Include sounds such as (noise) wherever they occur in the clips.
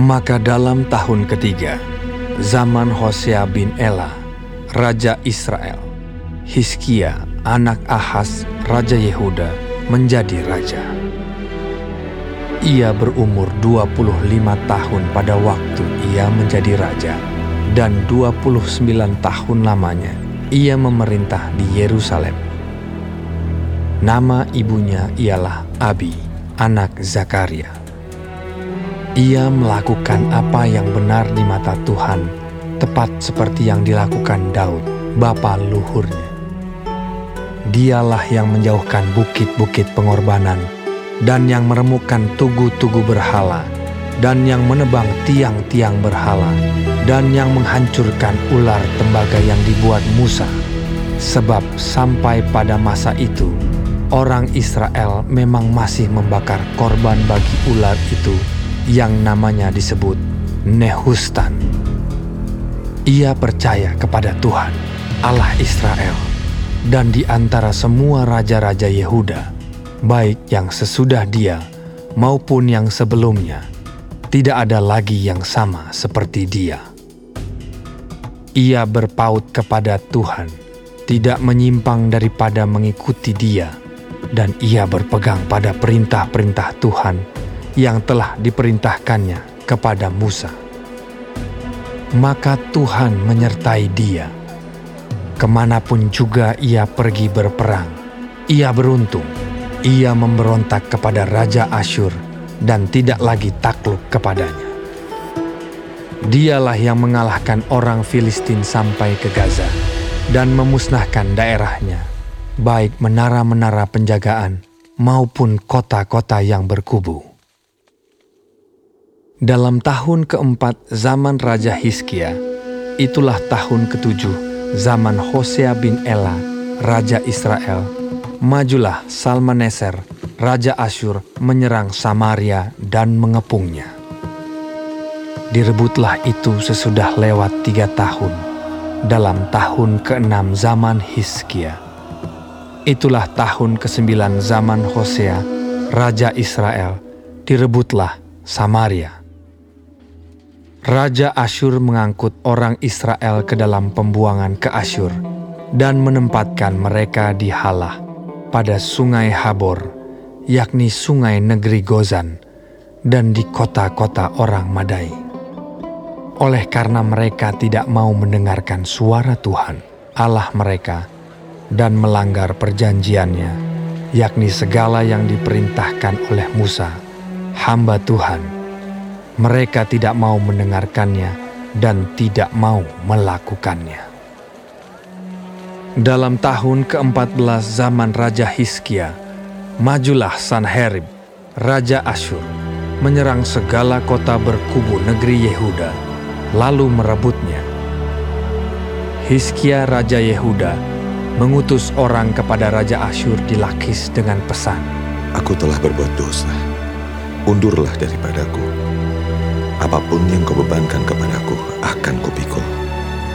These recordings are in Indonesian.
Maka dalam tahun ketiga, zaman Hosea bin Ela, Raja Israel, Hiskia, anak Ahaz, Raja Yehuda, menjadi raja. Ia berumur 25 tahun pada waktu ia menjadi raja, dan 29 tahun lamanya ia memerintah di Yerusalem. Nama ibunya ialah Abi, anak Zakaria. Ia melakukan apa yang benar di mata Tuhan, tepat seperti yang dilakukan Daud, bapa luhurnya. Dialah yang menjauhkan bukit-bukit pengorbanan dan yang meremukkan tugu-tugu berhala dan yang menebang tiang-tiang berhala dan yang menghancurkan ular tembaga yang dibuat Musa. Sebab sampai pada masa itu, orang Israel memang masih membakar korban bagi ular itu yang namanya disebut Nehustan. Ia percaya kepada Tuhan, Allah Israel, dan di antara semua raja-raja Yehuda, baik yang sesudah dia maupun yang sebelumnya, tidak ada lagi yang sama seperti dia. Ia berpaut kepada Tuhan, tidak menyimpang daripada mengikuti dia, dan ia berpegang pada perintah-perintah Tuhan yang telah diperintahkannya kepada Musa. Maka Tuhan menyertai dia. Ke mana pun juga ia pergi berperang, ia beruntung. Ia memberontak kepada Raja Asyur dan tidak lagi takluk kepadanya. Dialah yang mengalahkan orang Filistin sampai ke Gaza dan memusnahkan daerahnya, baik menara-menara penjagaan maupun kota-kota yang berkubu. Dalam tahun keempat zaman Raja Hiskia, itulah tahun ketujuh zaman Hosea bin Ela, Raja Israel, majulah Salmaneser, Raja Asyur menyerang Samaria dan mengepungnya. Direbutlah itu sesudah lewat tiga tahun, dalam tahun keenam zaman Hiskia. Itulah tahun kesembilan zaman Hosea, Raja Israel, direbutlah Samaria. Raja Asyur mengangkut orang Israel ke dalam pembuangan ke Asyur dan menempatkan mereka di Halah pada sungai Habor, yakni sungai negeri Gozan, dan di kota-kota orang Madai. Oleh karena mereka tidak mau mendengarkan suara Tuhan, Allah mereka, dan melanggar perjanjiannya, yakni segala yang diperintahkan oleh Musa, hamba Tuhan, mereka tidak mau mendengarkannya dan tidak mau melakukannya. Dalam tahun ke-14 zaman Raja Hiskia, majulah Sanherib, Raja Asyur, menyerang segala kota berkubu negeri Yehuda, lalu merebutnya. Hiskia Raja Yehuda mengutus orang kepada Raja Asyur di Lakis dengan pesan, Aku telah berbuat dosa, undurlah daripadaku apa pun yang kau bebankan kepadaku akan kupikul.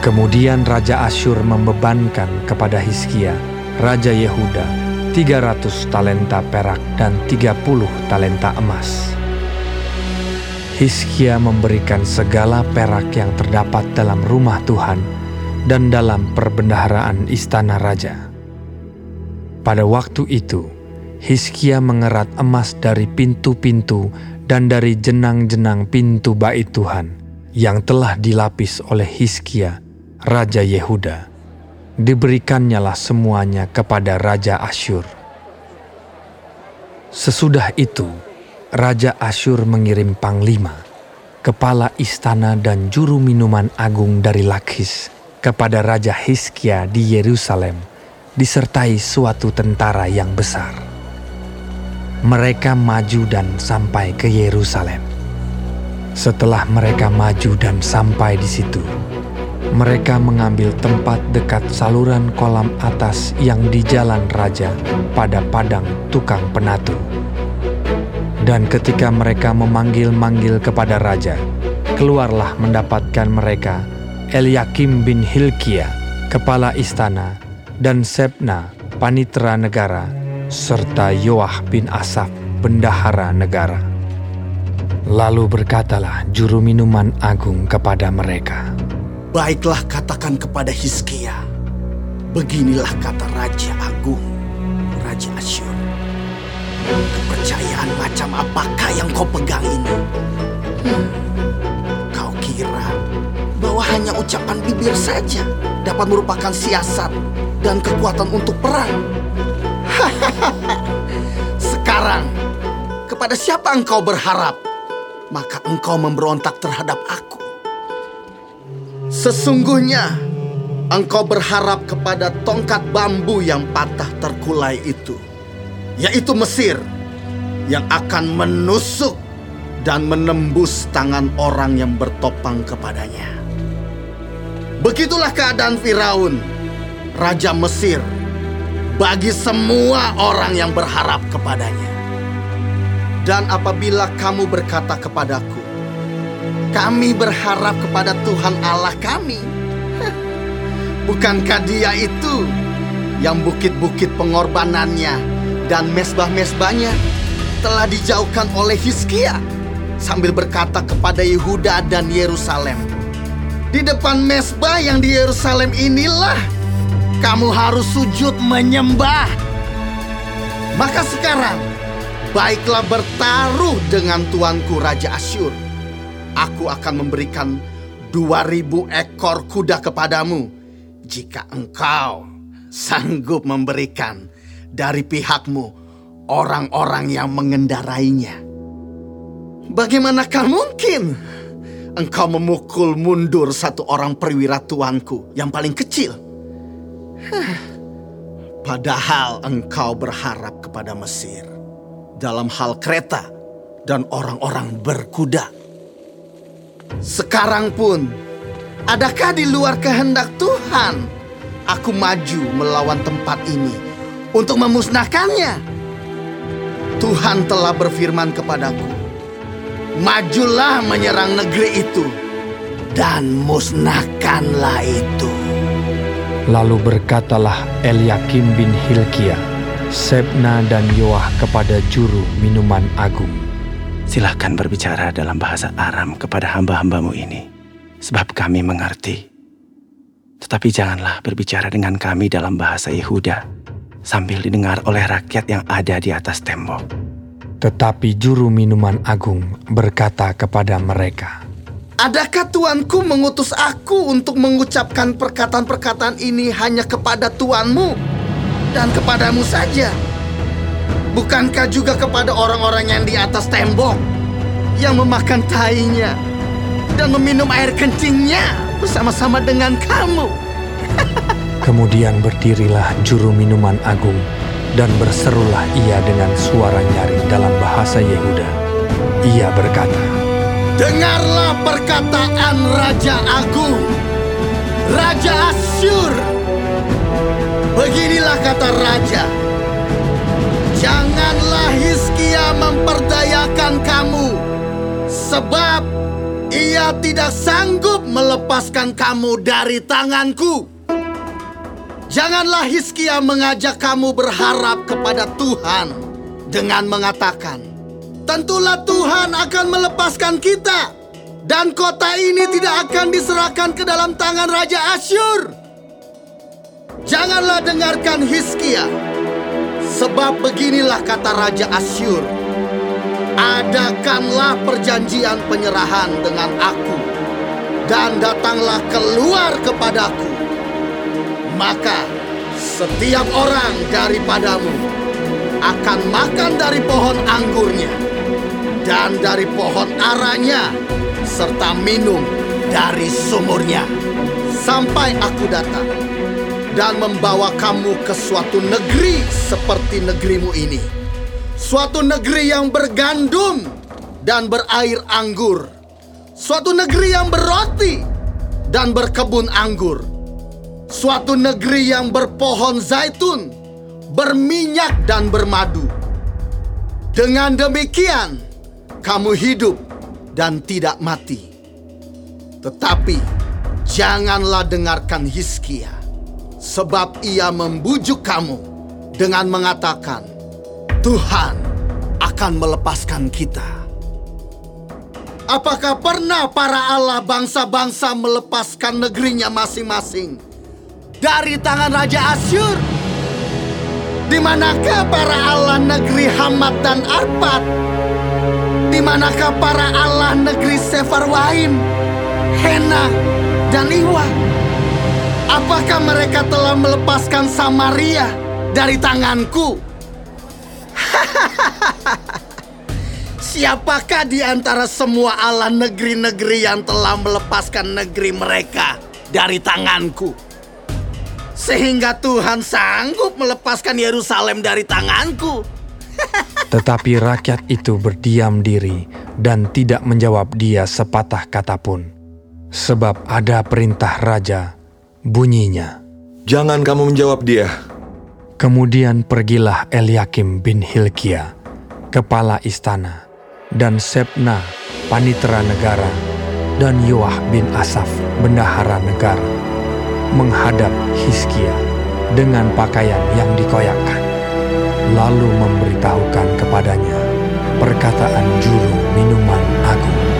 Kemudian Raja Asyur membebankan kepada Hizkia, Raja Yehuda, 300 talenta perak dan 30 talenta emas. Hizkia memberikan segala perak yang terdapat dalam rumah Tuhan dan dalam perbendaharaan istana raja. Pada waktu itu, Hizkia mengerat emas dari pintu-pintu dan dari jenang-jenang pintu bait Tuhan yang telah dilapis oleh Hiskia, Raja Yehuda. Diberikannya semuanya kepada Raja Asyur. Sesudah itu, Raja Asyur mengirim panglima, kepala istana dan juru minuman agung dari Lakis kepada Raja Hiskia di Yerusalem, disertai suatu tentara yang besar mereka maju dan sampai ke Yerusalem. Setelah mereka maju dan sampai di situ, mereka mengambil tempat dekat saluran kolam atas yang di jalan raja pada padang tukang penatu. Dan ketika mereka memanggil-manggil kepada raja, keluarlah mendapatkan mereka Eliakim bin Hilkia, kepala istana, dan Sebna, panitra negara, serta Yoah bin Asaf, bendahara negara. Lalu berkatalah juru minuman agung kepada mereka, Baiklah katakan kepada Hizkia, beginilah kata Raja Agung, Raja Asyur. Kepercayaan macam apakah yang kau pegang ini? Hmm, kau kira bahwa hanya ucapan bibir saja dapat merupakan siasat dan kekuatan untuk perang? (laughs) Sekarang, kepada siapa engkau berharap? maka engkau memberontak terhadap aku. Sesungguhnya engkau berharap kepada tongkat bambu yang patah terkulai itu, yaitu Mesir, yang akan menusuk dan menembus tangan orang yang bertopang kepadanya. Begitulah keadaan Firaun, raja Mesir, bagi semua orang yang berharap kepadanya. Dan apabila kamu berkata kepadaku, kami berharap kepada Tuhan Allah kami. (laughs) Bukankah dia itu yang bukit-bukit pengorbanannya dan mesbah-mesbahnya telah dijauhkan oleh Hizkia sambil berkata kepada Yehuda dan Yerusalem, di depan mesbah yang di Yerusalem inilah kamu harus sujud menyembah. Maka sekarang Baiklah bertaruh dengan tuanku Raja Asyur. Aku akan memberikan dua ribu ekor kuda kepadamu jika engkau sanggup memberikan dari pihakmu orang-orang yang mengendarainya. Bagaimanakah mungkin engkau memukul mundur satu orang perwira tuanku yang paling kecil? (sighs) Padahal engkau berharap kepada Mesir dalam hal kereta dan orang-orang berkuda. Sekarang pun, adakah di luar kehendak Tuhan aku maju melawan tempat ini untuk memusnahkannya? Tuhan telah berfirman kepadaku, "Majulah menyerang negeri itu dan musnahkanlah itu." Lalu berkatalah Eliakim bin Hilkiah, Sebna dan Yoah kepada juru minuman agung. Silahkan berbicara dalam bahasa Aram kepada hamba-hambamu ini, sebab kami mengerti. Tetapi janganlah berbicara dengan kami dalam bahasa Yehuda, sambil didengar oleh rakyat yang ada di atas tembok. Tetapi juru minuman agung berkata kepada mereka, Adakah tuanku mengutus aku untuk mengucapkan perkataan-perkataan ini hanya kepada tuanmu? dan kepadamu saja. Bukankah juga kepada orang-orang yang di atas tembok yang memakan tainya dan meminum air kencingnya bersama-sama dengan kamu? (laughs) Kemudian berdirilah juru minuman agung dan berserulah ia dengan suara nyaring dalam bahasa Yehuda. Ia berkata, Dengarlah perkataan Raja Agung, Raja Asyur. Beginilah kata raja, Janganlah Hizkia memperdayakan kamu, sebab ia tidak sanggup melepaskan kamu dari tanganku. Janganlah Hizkia mengajak kamu berharap kepada Tuhan dengan mengatakan, Tentulah Tuhan akan melepaskan kita, dan kota ini tidak akan diserahkan ke dalam tangan Raja Asyur. Janganlah dengarkan Hiskia, sebab beginilah kata Raja Asyur. Adakanlah perjanjian penyerahan dengan aku, dan datanglah keluar kepadaku. Maka setiap orang daripadamu akan makan dari pohon anggurnya dan dari pohon aranya serta minum dari sumurnya sampai aku datang dan membawa kamu ke suatu negeri seperti negerimu ini. Suatu negeri yang bergandum dan berair anggur. Suatu negeri yang berroti dan berkebun anggur. Suatu negeri yang berpohon zaitun, berminyak dan bermadu. Dengan demikian, kamu hidup dan tidak mati. Tetapi janganlah dengarkan Hizkia sebab ia membujuk kamu dengan mengatakan, "Tuhan akan melepaskan kita." Apakah pernah para Allah bangsa-bangsa melepaskan negerinya masing-masing dari tangan Raja Asyur? Di manakah para Allah negeri Hamad dan Arpad? Di manakah para Allah negeri Sefarwaim, Hena, dan Iwa? Apakah mereka telah melepaskan Samaria dari tanganku? (laughs) Siapakah di antara semua Allah negeri-negeri yang telah melepaskan negeri mereka dari tanganku? Sehingga Tuhan sanggup melepaskan Yerusalem dari tanganku. Tetapi rakyat itu berdiam diri dan tidak menjawab dia sepatah kata pun. Sebab ada perintah raja, bunyinya. Jangan kamu menjawab dia. Kemudian pergilah Eliakim bin Hilkia, kepala istana, dan Sepna, panitera negara, dan Yoah bin Asaf, bendahara negara, menghadap Hiskia dengan pakaian yang dikoyakkan, lalu memberitahukan kepadanya perkataan juru minuman agung.